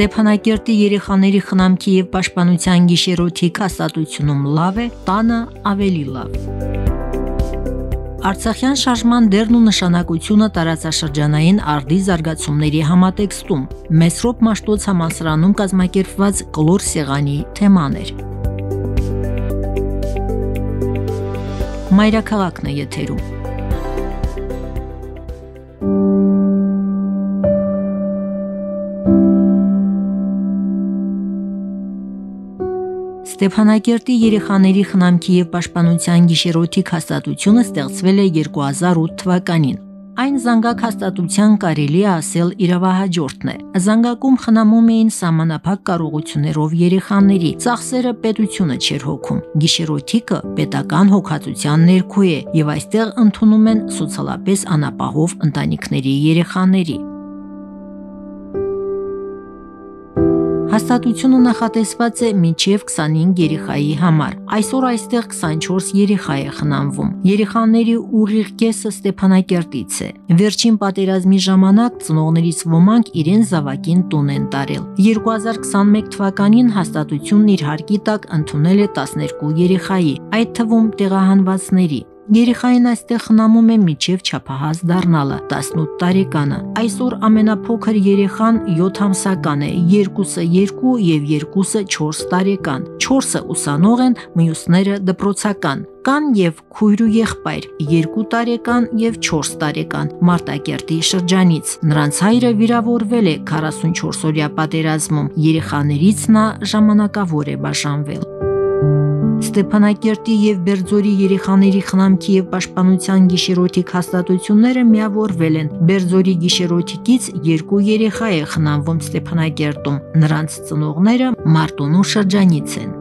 Ստեփանակերտի երեխաների խնամքի եւ պաշտպանության գիշերօթիկ հաստատությունում լավ է, տանը ավելի լավ։ Արցախյան շարժման դերն ու նշանակությունը տարածաշրջանային արդի զարգացումների համատեքստում Մեսրոպ Մաշտոց համալսարանում կազմակերպված կլոր սեղանի թեմաներ։ Մայրաքաղաքն է եթերում։ Ստեփանակերտի երեխաների խնամքի եւ պաշտպանության գիշերօթիկ հաստատությունը ստեղծվել է 2008 թվականին։ Այն զանգակ հաստատության կարելի է ասել իրավահաջորդն է։ Զանգակում խնամում էին սահմանափակ կարողություններով երեխաների, ծախսերը պետությունը չէր հոգում։ Գիշերօթիկը պետական հոգացության ներքո է եւ այստեղ ընդունում են սոցիալապես անապահով ընտանիքների երեխաների։ Հաստատությունը նախատեսված է մինչև 25 երեխայի համար։ Այսօր այստեղ 24 երեխա է խնամվում։ Երեխաների ուղիղ կեսը Ստեփանակերտից է։ Վերջին պատերազմի ժամանակ ծնողներից ոմանք իրեն զավակին տուն են տարել։ 2021 թվականին հաստատությունն իր հարկի տակ ընդունել է 12 երեխայի, այդ թվում տեղահանվածների։ Երեխային այստեղ խնամում է միջև չափահաս դառնալը 18 տարեկանը։ Այսօր ամենափոքր երեխան 7 ամսական է, երկուսը 2 եւ երկուսը 4 տարեկան։ 4-ը ուսանող են, մյուսները դպրոցական։ Կան եւ քույր ու եղբայր 2 տարեկան եւ 4 տարեկան Մարտակերտի շրջանից։ Նրանց հայրը վիրավորվել է 44-օրյա պատերազմում։ Երեխաներից նա ժամանակավոր է բաժանվել։ Ստեփանակերտի եւ Բերձորի երեխաների խնամքի եւ պաշտպանության գիշերօթիկ հաստատությունները միավորվել են։ Բերձորի գիշերօթիկից երկու երեխա է խնամվում Ստեփանակերտում։ Նրանց ծնողները Մարտունու շրջանից են։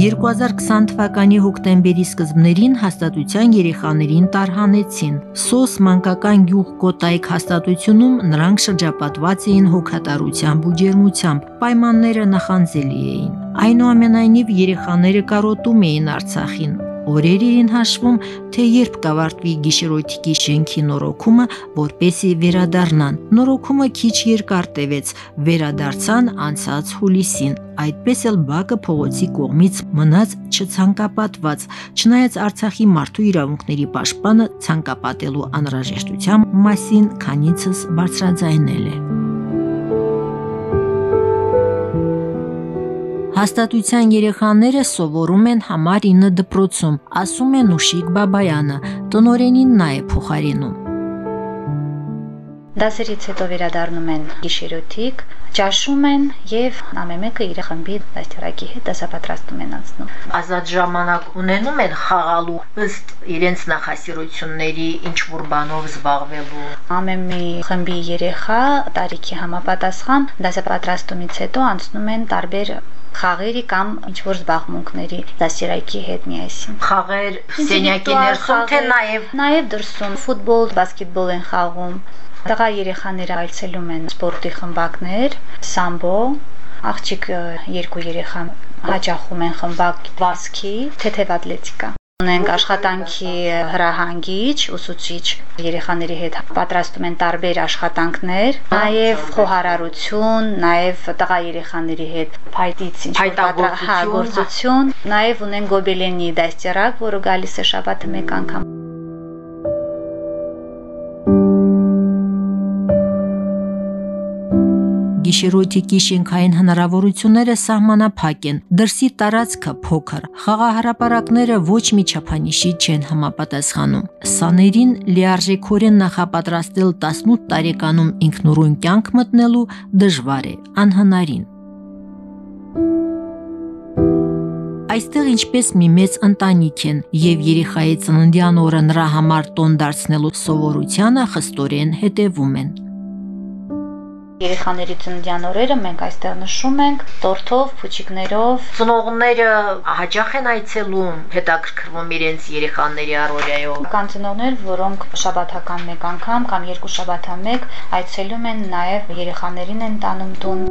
2020 թվականի հոկտեմբերի սկզբներին հաստատության երեխաներին տարհանեցին։ Սոս մանկական գյուղ Կոտայք հաստատությունում նրանք շրջապատված էին հոգատարությամբ ու ջերմությամբ, պայմանները նախանձելի էին։ Այնուամենայնիվ երեխաները կարոտում էին Արցախին, օրեր էին հաշվում, թե երբ կավարտվի գիշերօթիկի շենքի նորոգումը, որպեսի վերադառնան։ Նորոգումը քիչ երկար տևեց, վերադարձան անցած հուլիսին։ Այդպես էլ բակը փողոցի կողմից մնաց չցանկապատված, չնայած Արցախի մարդու իրավունքների պաշտպանը ցանկապատելու անհրաժեշտության մասին քանիցս բարձրաձայնել է։ Հաստատության երեխաները սովորում են համար 9 դպրոցում, ասում է Նուշիկ Բաբայանը, տնորենին նա է փոխարինում։ Դասերից հետո վերադառնում են գիշերօթիկ, ճաշում են եւ ամեն մեկը իր խմբի դաստիարակի հետ դասապատրաստում են անցնում։ Ազատ ժամանակ ունենում են խաղալու ըստ իրենց նախասիրությունների ինչ որ բանով զբաղվելու։ Ամեն մի խմբի երեխա տարիքի համապատասխան դասապատրաստումից հետո անցնում են տարբեր խաղերի կամ ինչ որ զբաղմունքների դասերակի հետ միասին։ Խաղեր սենյակի ներսում թե նաև նաև դրսում ֆուտբոլ, բասկետբոլ են խաղում։ Տղա երեխաները այցելում են սպորտի խմբակներ, սամբո, աղջիկ երկու երեխան հաճախում են խմբակ վազքի, թեթև ատլետիկա։ Ունենք աշխատանքի հրահանգիչ, ուսուցիչ երեխաների հետ պատրաստում են տարբեր աշխատանքներ, նաև խոհարարություն, նաև տղա երեխաների հետ փայտից ինչ հա գործություն, նաև ունեն գոբելենի դաստիարակ, որը գալիս է շաբաթը մեկ անգամ։ Գիշերօթիկի շենքային հնարավորությունները սահմանափակ են։ Դրսի տարածքը փոքր։ Խաղահարապարակները ոչ մի չափանիշի չեն համապատասխանում։ Սաներին լիարժեքորեն նախապատրաստել 18 տարեկանում ինքնուրույն կյանք մտնելու դժվար է, անհնարին։ Այստեղ ինչպես մի մեծ ընտանիք են եւ երեխայի ծննդյան օրը նրա համար տոն դարձնելու սովորությանը խստորեն հետևում են։ Երեխաների ծննդյան օրերը մենք այստեղ նշում ենք տորթով, փուչիկներով։ Ծնողները հաճախ են այցելում, հետաքրքրվում իրենց երեխաների առօրյայով։ Կան ծնողներ, որոնք շաբաթական մեկ անգամ կամ երկու շաբաթա մեկ այցելում են, նաև երեխաներին են տանում տուն։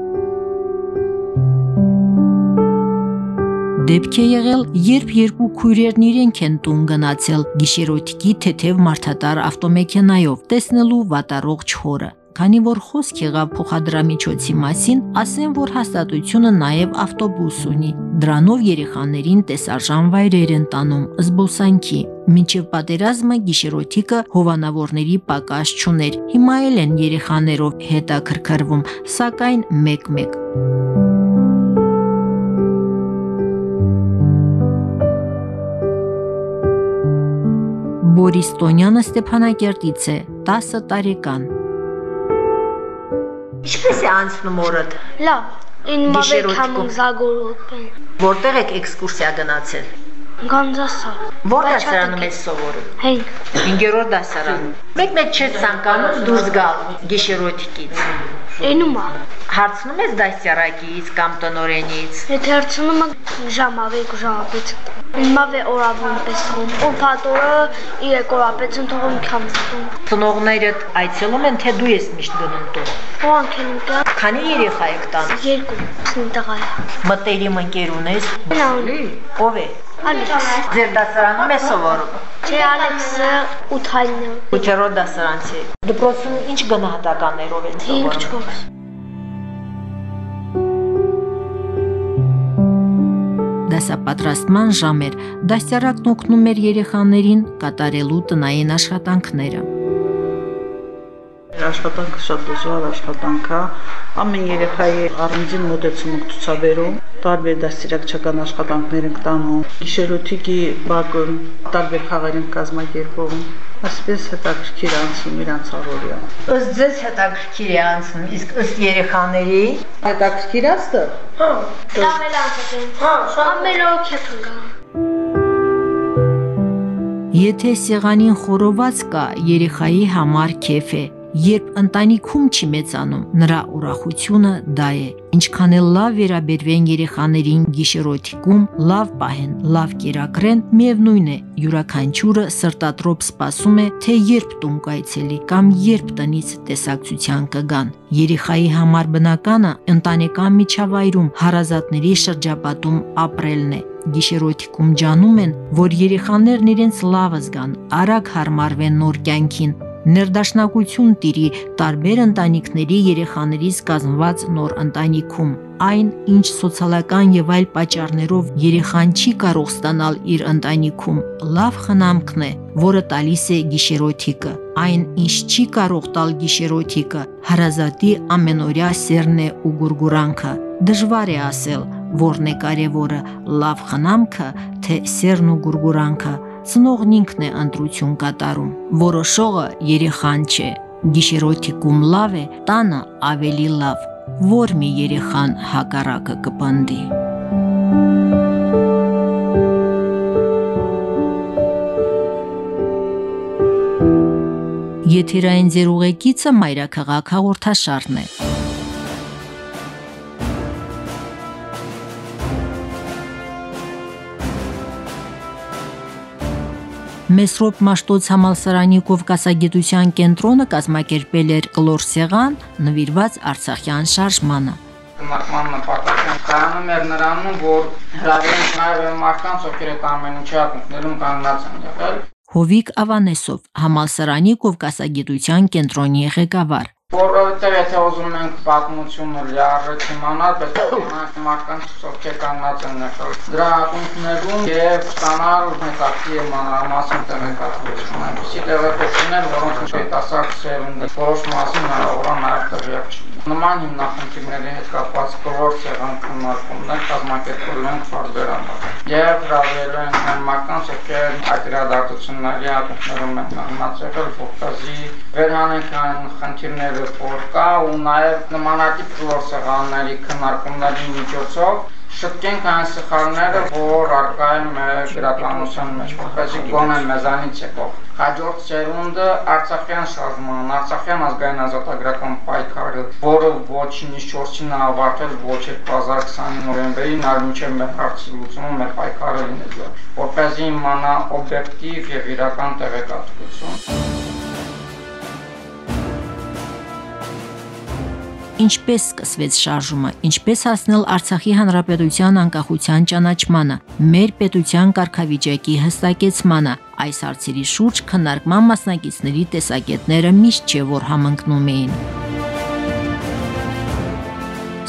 Դեպք է եղել, երբ երկու քույրերն իրենք են տուն գնացել գիշերօթիկի թեթև մարդատար ավտոմեքենայով, տեսնելու վատարող չորը։ Քանի որ խոսք եղավ փոխադրամիջոցի մասին, ասեն, որ հաստատությունը նաև ավտոբուս ունի։ Դրանով երեխաներին տեսարժան վայրեր են տանում զբոսանքի։ Մինչև պատերազմը գիշերօթիկը հովանավորների պակաս չուներ։ Հիմա էլ են երեխաներով հետաքրքրվում, սակայն մեկ-մեկ։ Բորիս Տոնյանը Ստեփանակերտից է, 10 տարեկան։ Ինչպես է անցնում օրդ։ Լավ, ին մավետ Գիշերօթիկում։ համում զագորոտ են։ Որտեղ եք էքսկուրսիա գնացել։ Գանձասա։ Որ դասարանում ես սովորում։ Հեն, 5-րդ դասարանում։ Մեկ-մեկ չէ ցանկանում դուրս գալ գիշերօթիկից։ ենումա։ Հարցնում ես դասյարակից կամ տնորենից։ Եթե հարցնում եմ ժամ ավեկ մավե օրավուն պես թողում։ Ու փատորը իրեք օրապետ են թողում քամստում։ Ծնողներդ այցելում են, թե դու ես միշտ գնում տուն։ Ոանք են ինքան Քանի երեխա եք տան։ երկու սնտղայ։ Մտերիմ ընկեր ունես։ Նայ։ Ով է։ Ալեքս։ Ձեր դասարանում է սովորում։ Չէ Ալեքսը 8-ային։ 8-րդ դասարանցի։ Դպրոցում ինչ գնահատականներով են 5 սովորում։ 4 Դասապատրաստման ժամ էր։ Դասյարակն օգնում էր երեխաներին կատարելու տնային աշխատանքները։ Աշխատանքը շատ դժվար աշխատանք է։ Ամեն երեխայի առանձին մոտեցում ենք ցուցաբերում, տարբեր դաստիարակչական աշխատանքներ ենք տանում։ Գիշերօթիկի բակը տարբեր խաղեր ենք կազմակերպում։ Այսպես հետաքրքիր անցնում իրանց առօրյա։ Ըստ ձեզ հետաքրքիր է անցնում, իսկ ըստ երեխաների Հետաքրքիր աստը։ Հա, լավ էլ անցած։ Հա, օր քեփն գա։ Եթե սեղանին խորոված կա, երեխայի համար քեֆ է։ Երբ ընտանիքում չի մեծանում, նրա ուրախությունը դա է։ Ինչքան էլ լավ վերաբերվեն երեխաներին գիշերօթիկում, լավ պահեն, լավ կերակրեն, միևնույն է, յուրաքանչյուրը սրտատրոպ սպասում է, թե երբ տուն կայցելի կամ երբ տնից տեսակցության կգան։ Երեխայի համար բնականը ընտանեկան միջավայրում հարազատների շրջապատում ապրելն է գիշերօթիկում ջանում են, որ երեխաներն իրենց լավը զգան, արագ հարմարվեն նոր կյանքին, ներդաշնակություն տիրի տարբեր ընտանիքների երեխաներից կազմված նոր ընտանիքում։ Այն, ինչ սոցիալական եւ այլ պատճառներով երեխան չի կարող ստանալ իր ընտանիքում, լավ խնամքն է, որը տալիս է գիշերօթիկը։ Այն, ինչ չի կարող տալ գիշերօթիկը, հարազատի ամենօրյա սերն է ու գուրգուրանքը։ Դժվար է ասել, որն է կարևորը՝ լավ խնամքը, թե սերն ու գուրգուրանքը։ Ծնողն ինքն է ընտրություն կատարում։ Որոշողը երեխան չէ։ Գիշերօթիկում լավ է, տանը ավելի լավ։ Որ մի երեխան հակառակը կպնդի։ Եթերային ձեր ուղեկիցը Մայրաքաղաք հաղորդաշարն է։ Մեսրոպ Մաշտոց համալսարանի Կովկասագիտության կենտրոնը կազմակերպել էր կլոր սեղան նվիրված Արցախյան շարժմանը։ Նման նպատակն կայանում էր նրանում, որ հրավիրենք նաև մարդկանց, ովքեր այդ ամեն ինչի ակունքներում կանգնած են եղել, Հովիկ Ավանեսով համալսարանի Կովկասագիտության կենտրոնի ղեկավար։ որովհետև եթե ուզում ենք պատմությունը լիարժեք իմանալ, պետք է իմանանք մարդկանց ովքեր կանգնած են եղել դրա ակունքներում եւ ստանալ հետաքրքիր մանրամասն տեղեկատվություն, այնպիսի տեղեկություններ, որոնք հետասակ սերունդի որոշ մասին հնարավոր է նաև չի։ Նման հիմնախնդիրների հետ կապված կլոր սեղան քննարկումներ կազմակերպել են Ֆարդերանում։ Եվ հրավիրել են իրադարձությունների ակունքներում են կանգնած եղել, որպեսզի վերհանենք այն խնդիրները, որ կա ու նաև նմանատիպ կլոր սեղանների քննարկումների միջոցով շտկենք այն սխալները, որ արկա են մեր գրականության մեջ, որպեսզի գոնե մեզանից եկող հաջորդ սերունդը Արցախյան շարժման, Արցախյան ազգային ազատագրական պայքարը, որը ոչինչ չորչին ավարտել ոչ 2020 նոյեմբերին, այլ մինչև մեր հարցի լուծումը մեր պայքարը լինելու, որպեսզի իմանա օբյեկտիվ եւ իրական տեղեկատվություն։ Ինչպես սկսվեց շարժումը, ինչպես հասնել Արցախի հանրապետության անկախության ճանաչմանը, մեր պետության կարգավիճակի հստակեցմանը, այս հարցերի շուրջ քննարկման մասնակիցների տեսակետները միշտ չէ որ համընկնում էին։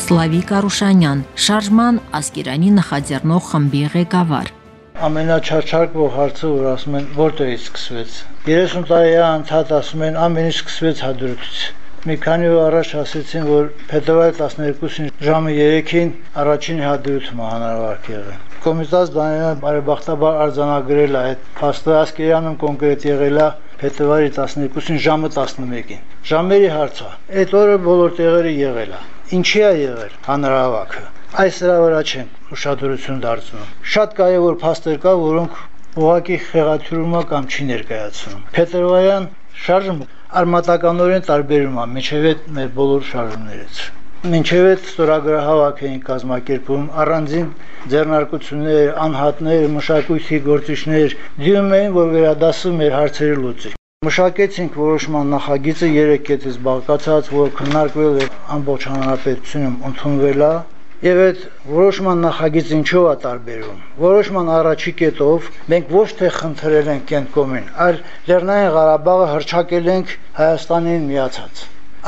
Սլավիկ Արուշանյան, շարժման ասկերանի նախաձեռնող խմբի ղեկավար ամենաչարչարկվող հարցը, որ ասում են, որտեղից սկսվեց։ 30 տարի անցած ասում են, ամեն ինչ սկսվեց հադրութից։ Մի քանի օր առաջ ասեցին, որ փետրվարի 12-ին ժամը 3-ին առաջին հադրութը հանրավարք եղել։ Կոմիտաս Դանիելը բարեբախտաբար արձանագրել է այդ փաստը, ասկերանում կոնկրետ եղել է փետրվարի 12-ին ժամը 11-ին։ Ժամերի հարցը։ Այդ օրը բոլոր տեղերը եղել է։ Ինչի է եղել հանրավարքը։ Այս դրա վրա չեն ուշադրություն դարձնում։ Շատ կարևոր փաստեր կա, որոնք ուղակի խեղաթյուրումա կամ չի ներկայացնում։ Փետրվարյան շարժումը արմատականորեն տարբերում է միջև այդ մեր բոլոր շարժումներից։ Մինչև այդ ստորագրահավաք էին կազմակերպում առանձին ձեռնարկություններ, անհատներ, մշակույթի գործիչներ դիմում էին, որ վերադասում մեր հարցերի լուծի։ Մշակեցինք որոշման նախագիծը 3 կետից բաղկացած, որ քննարկվել է ամբողջ հանրապետությունում ընդունվել է Եվ այդ որոշման նախագիծ ինչով է տարբերում։ Որոշման առաջի կետով մենք ոչ թե խնդրել ենք Կենտկոմին, այլ Լեռնային Ղարաբաղը հրճակել ենք Հայաստանին միացած։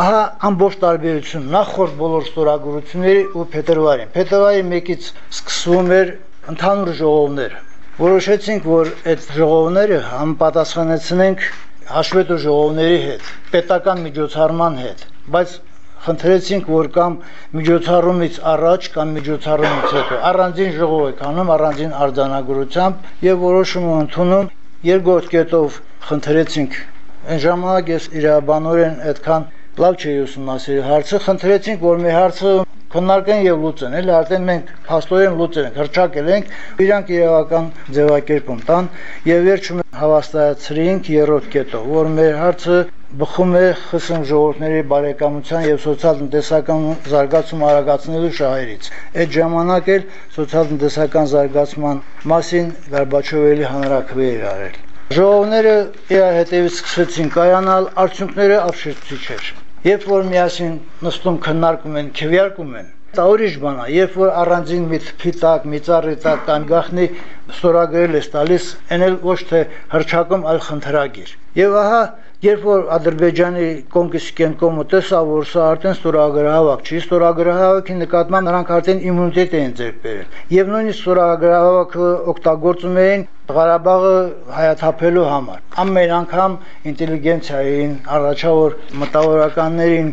Ահա ամբողջ տարբերություն նախորդ բոլոր ստորագրությունների ու փետրվարին։ Փետրվարի 1-ից սկսվում էր ընդհանուր ժողովներ։ Որոշեցինք, որ այդ ժողովները համապատասխանեցնենք հաշվետու ժողովների հետ, պետական միջոցառման հետ, բայց խնդրեցինք, որ կամ միջոցառումից առաջ կամ միջոցառումից հետո առանձին ժողով եք անում, առանձին արձանագրությամբ եւ որոշումը ընդունում երկրորդ կետով խնդրեցինք այն ժամանակ ես իրավաբանորեն այդքան լավ չէի ուսումնասիրել հարցը, խնդրեցինք, որ մեր հարցը քննարկեն եւ լուծեն, էլ արդեն մենք փաստորեն լուծել ենք, հրճակել ենք, իրանք իրավական ձևակերպում տան եւ վերջում հավաստիացրինք երրորդ կետով, որ մեր հարցը բխում է ԽՍՀՄ ժողովրդների բարեկամության եւ սոցիալ-տնտեսական զարգացումը արագացնելու շահերից։ Այդ ժամանակ էլ սոցիալ-տնտեսական զարգացման մասին Գարբաչովելի հանրակրվե էր արել։ Ժողովները իր հետևից սկսեցին կայանալ, արդյունքները ապշեցուցիչ էր։ Երբ որ միասին նստում քննարկում են, քվեարկում են, Դա ուրիշ բան է, երբ որ առանձին մի թփիտակ, մի ծառիտակ կամ գախնի ստորագրել ես տալիս, այն էլ ոչ թե հրճակում, այլ խնդրագիր։ Եվ ահա Երբ որ Ադրբեջանի կոնգրեսկեն կոմը տեսավ, որ սա արդեն ստորագրահավաք չի, ստորագրահավաքի նկատմամբ նրանք արդեն իմունիտետ էին ձեռք բերել։ Եվ նույնիսկ ստորագրահավաքը օգտագործում էին Ղարաբաղը հայաթափելու համար։ Ամեն անգամ ինտելիգենցիային, առաջավոր մտավորականներին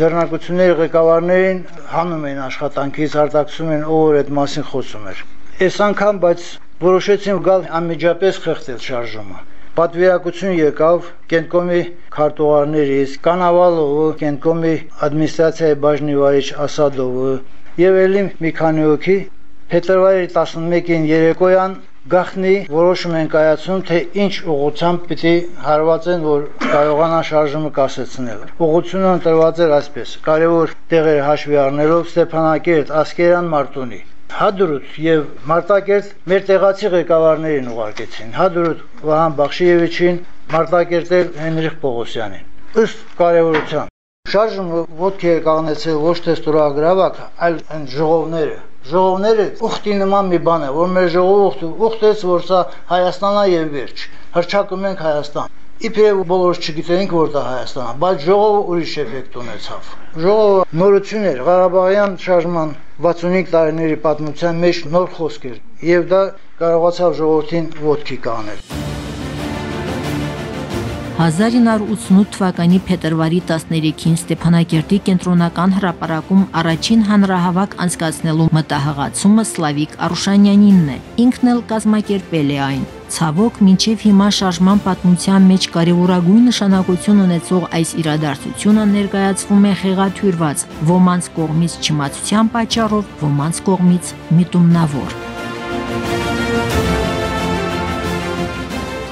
ձեռնարկությունների ղեկավարներին հանում են աշխատանքից, արտաքսում են, ով այդ մասին խոսում էր։ Այս անգամ բայց որոշեցին գալ անմիջապես խեղդել շարժումը պատվիրակություն եկավ Կենտկոմի քարտուղարներից, Կանավալովը, Կենտկոմի ադմինիստրացիայի բաժնի վարիչ Ասադովը եւ ելի մի քանի հոգի փետրվարի 11-ին երեկոյան գախնի որոշում են կայացնում, թե ինչ ուղղությամբ պիտի հարվածեն, որ կարողանան շարժումը կասեցնել։ Ուղղությունը ընտրված էր այսպես. կարևոր տեղեր հաշվի առնելով Ստեփանակերտ, Ասկերան, Մարտունի Հադրուտ եւ Մարտակերտ մեր տեղացի ղեկավարներին ուղարկեցին։ Հադրուտ Վահան Բախշիևիչին, Մարտակերտել Հենրիխ Պողոսյանին։ Ըստ կարևորության շարժումը ոդքի է կանգնեցել ոչ թե ստորագրավակ, այլ այն ժողովները։ Ժողովները ուխտի նման մի բան է, որ մեր ժողովուրդը ուխտեց, որ սա Հայաստանա եւ վերջ։ Հրճակում ենք Հայաստան։ Իբրև բոլորս չգիտենք որ դա Հայաստանն է, բայց ժողովը ուրիշ էֆեկտ ունեցավ։ Ժողովը նորություն էր Ղարաբաղյան շարժման 65 տարիների պատմության մեջ նոր խոսք էր, եւ դա կարողացավ ժողովրդին ոտքի կանել։ 1988 թվականի փետրվարի 13-ին Ստեփանակերտի կենտրոնական հրապարակում առաջին հանրահավաք անցկացնելու մտահղացումը Սլավիկ Արուշանյանինն է։ Ինքն էլ կազմակերպել է այն։ Ցավոք, մինչև հիմա շարժման պատմության մեջ կարևորագույն նշանակություն ունեցող այս իրադարձությունը ներկայացվում է խեղաթյուրված, ոմանց կողմից չիմացության պատճառով, ոմանց կողմից միտումնավոր։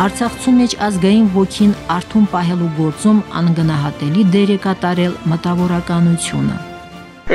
Արցախցու մեջ ազգային ոգին արթուն պահելու գործում անգնահատելի դեր է կատարել մտավորականությունը։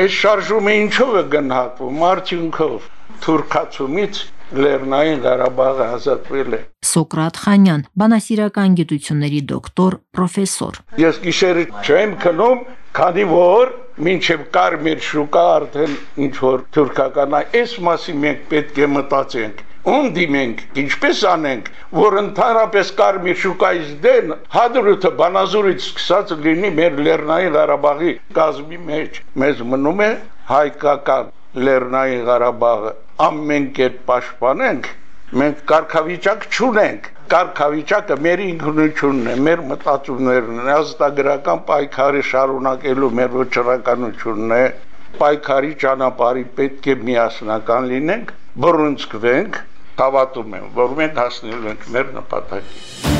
Այս շարժումը ինչով է գնահատվում արդյունքով թուրքացումից Լեռնային Ղարաբաղը ազատվել է։ Սոկրատ Խանյան, բանասիրական գիտությունների դոկտոր, պրոֆեսոր։ Ես գիշերը չեմ քնում, քանի որ մինչև կարմիր շուկա արդեն ինչ որ թուրքական այս մասի մենք պետք է մտածենք ում դիմենք, ինչպես անենք, որ ընդհանրապես կարմիր շուկայից դեն հադրութը բանազուրից սկսած լինի մեր Լեռնային Ղարաբաղի կազմի մեջ։ Մեզ մնում է հայկական Լեռնային Ղարաբաղը ամեն կերպ պաշտպանենք, մենք կարգավիճակ չունենք։ Կարգավիճակը մեր ինքնությունն է, մեր մտածումներն են, ազատագրական պայքարի շարունակելու մեր վճռականությունն է։ Պայքարի ճանապարհի պետք է միասնական լինենք, բռունցքվենք հավատում եմ, որ մենք հասնելու ենք մեր նպատակին։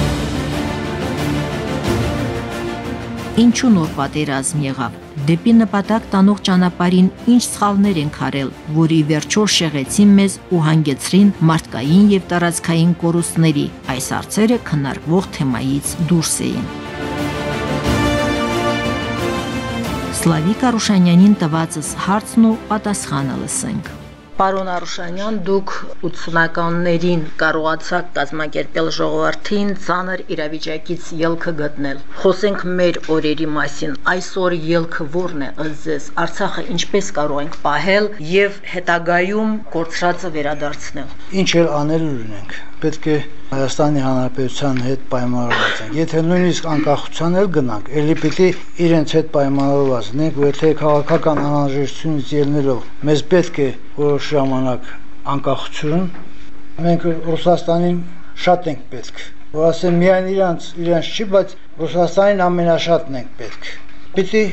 Ինչու նոր պատերազմ եղավ։ Դեպի նպատակ տանող ճանապարհին ինչ սխալներ են արել, որի վերջո շեղեցին մեզ ու հանգեցրին մարդկային եւ տարածքային կորուստների։ Այս հարցերը քննարկվող թեմայից դուրս էին։ Սլավիկ Արուշանյանին տվածս հարցն ու պատասխանը լսենք։ Պարոն Արուշանյան, դուք 80-ականներին կարողացաք կազմակերպել ժողովրդին ցաներ իրավիճակից ելքը գտնել։ Խոսենք մեր օրերի մասին։ Այսօր ելքը ո՞րն է ըստ ձեզ։ Արցախը ինչպես կարող ենք պահել եւ հետագայում կորցրածը վերադարձնել։ Ինչ էլ անել ունենք պետք է Հայաստանի Հանրապետության հետ պայմանավորված են։ Եթե նույնիսկ անկախության էլ գնանք, ելի պիտի իրենց հետ պայմանավորված լինենք, ու եթե քաղաքական անհրաժեշտությունից ելնելով մեզ պետք է որոշ ժամանակ անկախություն, մենք Ռուսաստանին շատ ենք պետք։ Որ ասեմ միայն իրանց, իրանց չի, բայց Ռուսաստանին ամենաշատն ենք պետք։ Պիտի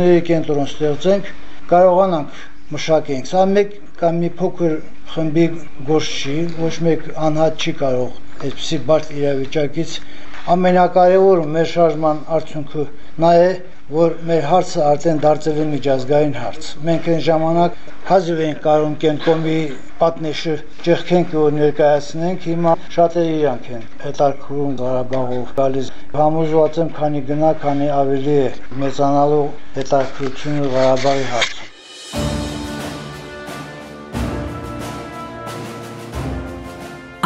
ների կենտրոն ստեղծենք, կարողանանք մշակենք։ Սա մեկ կամ մի փոքր խմբի գործ չի, ոչ մեկ անհատ չի կարող այսպիսի բարդ իրավիճակից ամենակարևորը մեր շարժման արդյունքը նա է, որ մեր հարցը արդեն դարձել է միջազգային հարց։ Մենք այն ժամանակ հազիվ ենք կարող կենկոմի պատնեշը ճեղքենք ու ներկայացնենք, հիմա շատերը իրանք են հետարկվում Ղարաբաղով գալիս։ Համոզված եմ, քանի գնա, քանի ավելի է մեծանալու հետարկությունը Ղարաբաղի հարցում։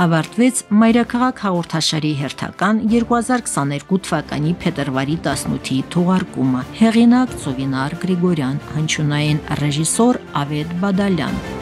ավարտվեց Մայրաքաղաք հաղորդաշարի հերթական 2022 թվականի փետրվարի 18-ի թողարկումը։ Հեղինակ Ծովինար Գրիգորյան, հնչյունային ռեժիսոր Ավետ Բադալյան։